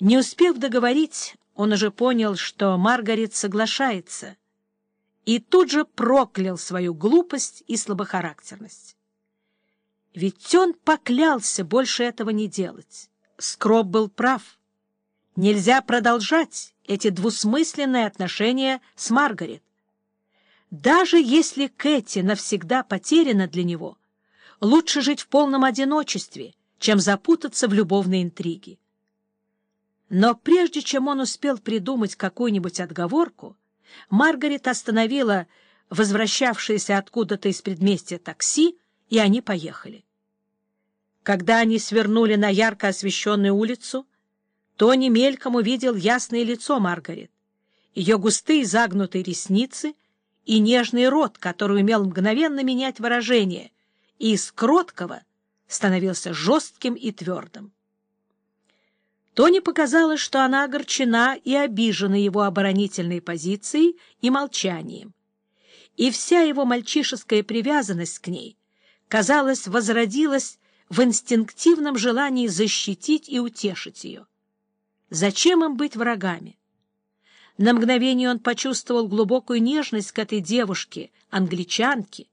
Не успев договорить, он уже понял, что Маргарет соглашается, и тут же проклял свою глупость и слабохарактерность. Ведь он поклялся больше этого не делать. Скроб был прав. Нельзя продолжать эти двусмысленные отношения с Маргарет. Даже если Кэти навсегда потеряна для него, лучше жить в полном одиночестве, чем запутаться в любовной интриге. Но прежде чем он успел придумать какую-нибудь отговорку, Маргарет остановила возвращавшееся откуда-то из предместья такси, и они поехали. Когда они свернули на ярко освещенную улицу, Тони мельком увидел ясное лицо Маргарет, ее густые загнутые ресницы и нежный рот, который умел мгновенно менять выражение, и из кроткого становился жестким и твердым. Тони показалось, что она огорчена и обижена его оборонительной позицией и молчанием. И вся его мальчишеская привязанность к ней, казалось, возродилась в инстинктивном желании защитить и утешить ее. Зачем им быть врагами? На мгновение он почувствовал глубокую нежность к этой девушке, англичанке,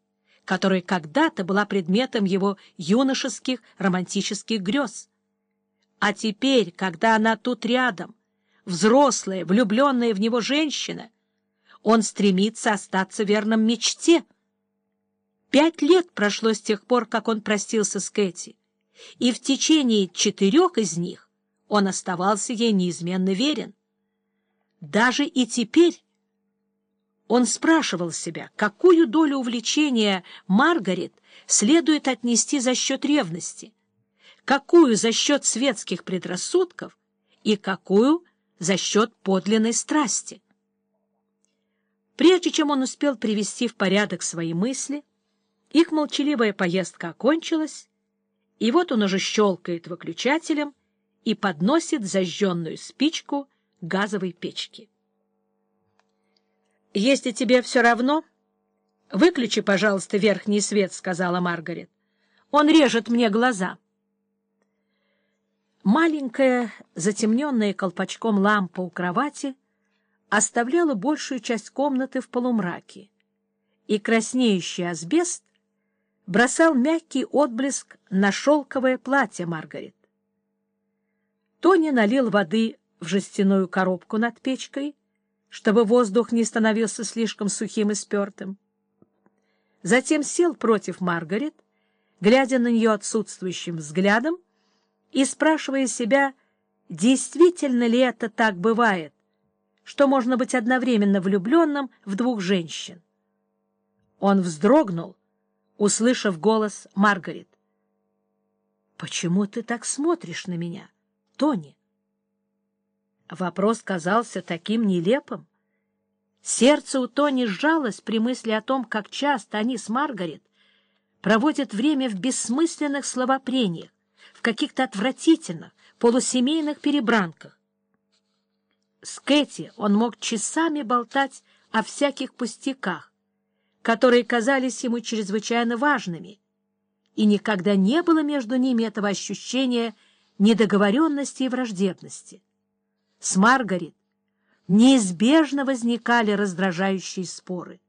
которая когда-то была предметом его юношеских романтических грез. А теперь, когда она тут рядом, взрослая, влюбленная в него женщина, он стремится остаться верным мечте. Пять лет прошло с тех пор, как он простился с Кэти, и в течение четырех из них он оставался ей неизменно верен. Даже и теперь он спрашивал себя, какую долю увлечения Маргарет следует отнести за счет ревности — какую за счет светских предрассудков и какую за счет подлинной страсти. Прежде чем он успел привести в порядок свои мысли, их молчаливая поездка окончилась, и вот он уже щелкает выключателем и подносит зажженную спичку газовой печки. «Если тебе все равно, выключи, пожалуйста, верхний свет», — сказала Маргарет. «Он режет мне глаза». Маленькая, затемненная колпачком лампа у кровати оставляла большую часть комнаты в полумраке, и краснеющий асбест бросал мягкий отблеск на шелковое платье Маргарет. Тони налил воды в жестяную коробку над печкой, чтобы воздух не становился слишком сухим и спертым. Затем сел против Маргарет, глядя на нее отсутствующим взглядом, и спрашивая себя, действительно ли это так бывает, что можно быть одновременно влюбленным в двух женщин. Он вздрогнул, услышав голос Маргарет. «Почему ты так смотришь на меня, Тони?» Вопрос казался таким нелепым. Сердце у Тони сжалось при мысли о том, как часто они с Маргарет проводят время в бессмысленных словопрениях, в каких-то отвратительных, полусемейных перебранках. С Кэти он мог часами болтать о всяких пустяках, которые казались ему чрезвычайно важными, и никогда не было между ними этого ощущения недоговоренности и враждебности. С Маргарет неизбежно возникали раздражающие споры.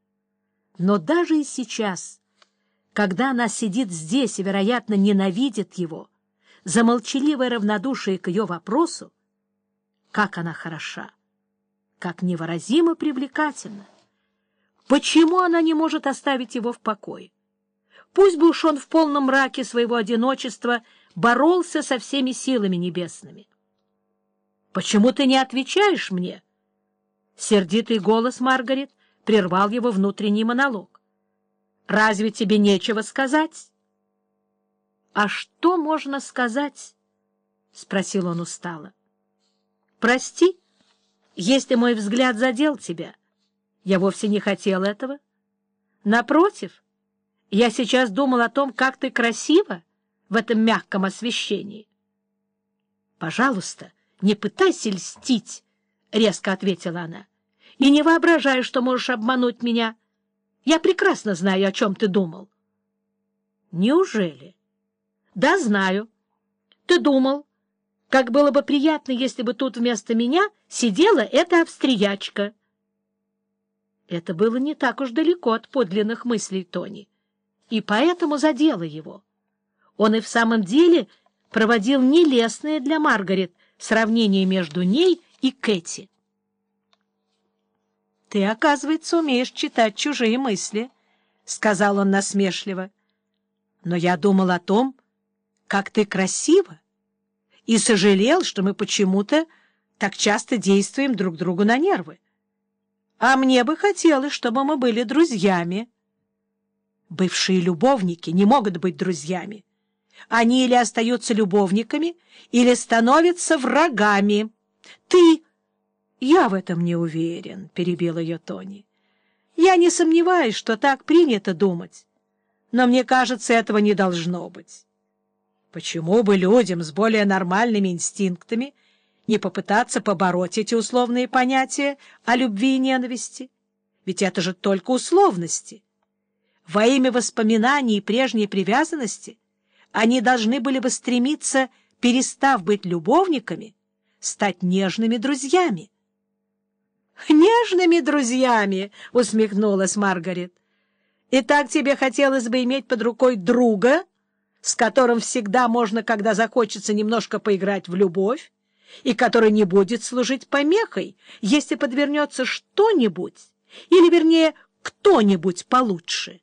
Но даже и сейчас, когда она сидит здесь и, вероятно, ненавидит его, за молчаливое равнодушие к ее вопросу, как она хороша, как невыразимо привлекательна. Почему она не может оставить его в покое? Пусть бы уж он в полном мраке своего одиночества боролся со всеми силами небесными. «Почему ты не отвечаешь мне?» Сердитый голос Маргарет прервал его внутренний монолог. «Разве тебе нечего сказать?» «А что можно сказать?» — спросил он устало. «Прости, если мой взгляд задел тебя. Я вовсе не хотел этого. Напротив, я сейчас думал о том, как ты красива в этом мягком освещении». «Пожалуйста, не пытайся льстить», — резко ответила она. «И не воображай, что можешь обмануть меня. Я прекрасно знаю, о чем ты думал». «Неужели?» Да, знаю. Ты думал, как было бы приятно, если бы тут вместо меня сидела эта австриячка. Это было не так уж далеко от подлинных мыслей Тони, и поэтому задело его. Он и в самом деле проводил нелестное для Маргарет сравнение между ней и Кэти. — Ты, оказывается, умеешь читать чужие мысли, — сказал он насмешливо. — Но я думал о том, как ты красива, и сожалел, что мы почему-то так часто действуем друг другу на нервы. А мне бы хотелось, чтобы мы были друзьями. Бывшие любовники не могут быть друзьями. Они или остаются любовниками, или становятся врагами. Ты... Я в этом не уверен, — перебил ее Тони. Я не сомневаюсь, что так принято думать, но мне кажется, этого не должно быть. Почему бы людям с более нормальными инстинктами не попытаться побороть эти условные понятия о любви и ненависти? Ведь это же только условности. Во имя воспоминаний и прежней привязанности они должны были бы стремиться, перестав быть любовниками, стать нежными друзьями. «Нежными друзьями!» — усмехнулась Маргарет. «И так тебе хотелось бы иметь под рукой друга?» С которым всегда можно, когда захочется, немножко поиграть в любовь, и который не будет служить помехой, если подвернется что-нибудь, или, вернее, кто-нибудь получше.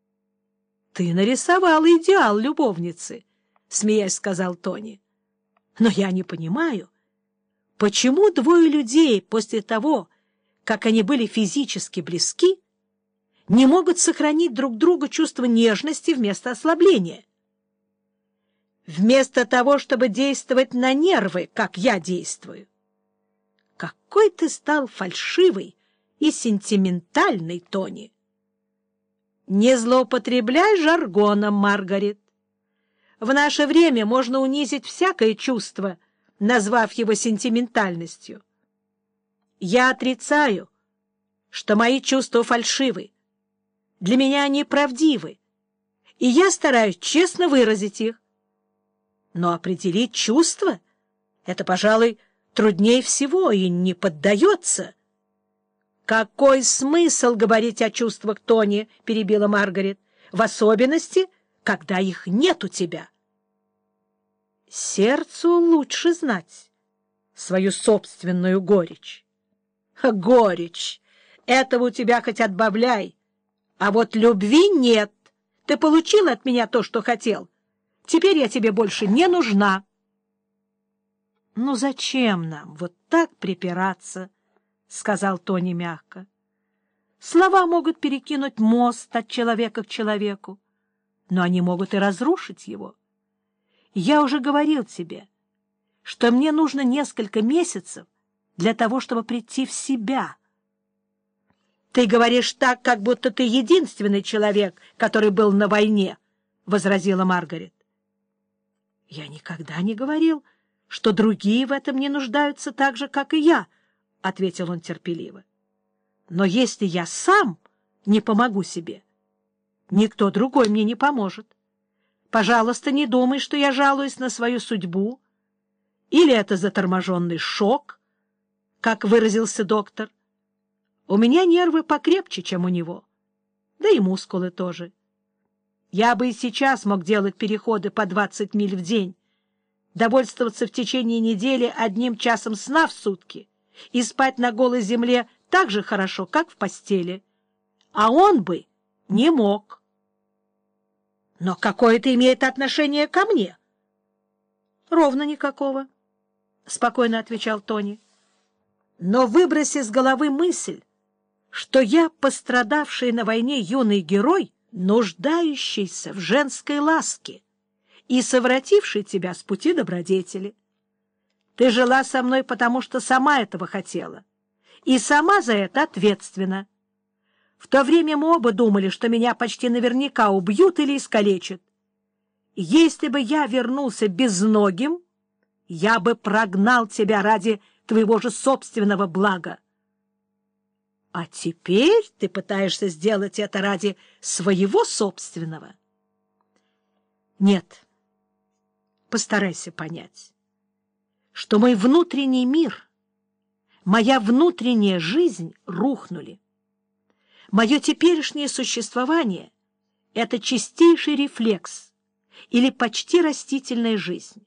— Ты нарисовал идеал любовницы, — смеясь сказал Тони. — Но я не понимаю, почему двое людей после того, как они были физически близки, не могут сохранить друг другу чувство нежности вместо ослабления? Вместо того, чтобы действовать на нервы, как я действую. Какой ты стал фальшивый и сентиментальный, Тони! Не злоупотребляй жаргоном, Маргарет. В наше время можно унизить всякое чувство, назвав его сентиментальностью. Я отрицаю, что мои чувства фальшивы. Для меня они правдивы, и я стараюсь честно выразить их. Но определить чувства — это, пожалуй, труднее всего и не поддается. — Какой смысл говорить о чувствах, Тони? — перебила Маргарет. — В особенности, когда их нет у тебя. — Сердцу лучше знать свою собственную горечь. — Горечь! Этого у тебя хоть отбавляй. А вот любви нет. Ты получил от меня то, что хотел. Теперь я тебе больше не нужна. — Ну зачем нам вот так припираться? — сказал Тони мягко. — Слова могут перекинуть мост от человека к человеку, но они могут и разрушить его. Я уже говорил тебе, что мне нужно несколько месяцев для того, чтобы прийти в себя. Ты говоришь так, как будто ты единственный человек, который был на войне, — возразила Маргарет. Я никогда не говорил, что другие в этом не нуждаются так же, как и я, — ответил он терпеливо. Но если я сам не помогу себе, никто другой мне не поможет. Пожалуйста, не думай, что я жалуюсь на свою судьбу. Или это заторможенный шок, как выразился доктор. У меня нервы покрепче, чем у него. Да и мускулы тоже. Я бы и сейчас мог делать переходы по 20 миль в день, довольствоваться в течение недели одним часом сна в сутки и спать на голой земле так же хорошо, как в постели. А он бы не мог. Но какое это имеет отношение ко мне? — Ровно никакого, — спокойно отвечал Тони. — Но выброси с головы мысль, что я, пострадавший на войне юный герой, — нуждающийся в женской ласке и совративший тебя с пути добродетели. Ты жила со мной, потому что сама этого хотела, и сама за это ответственна. В то время мы оба думали, что меня почти наверняка убьют или искалечат. Если бы я вернулся безногим, я бы прогнал тебя ради твоего же собственного блага. А теперь ты пытаешься сделать это ради своего собственного? Нет. Постарайся понять. что мой внутренний мир, моя внутренняя жизнь рухнули. Мое теперешнее существование — это чистейший рефлекс или почти растительная жизнь.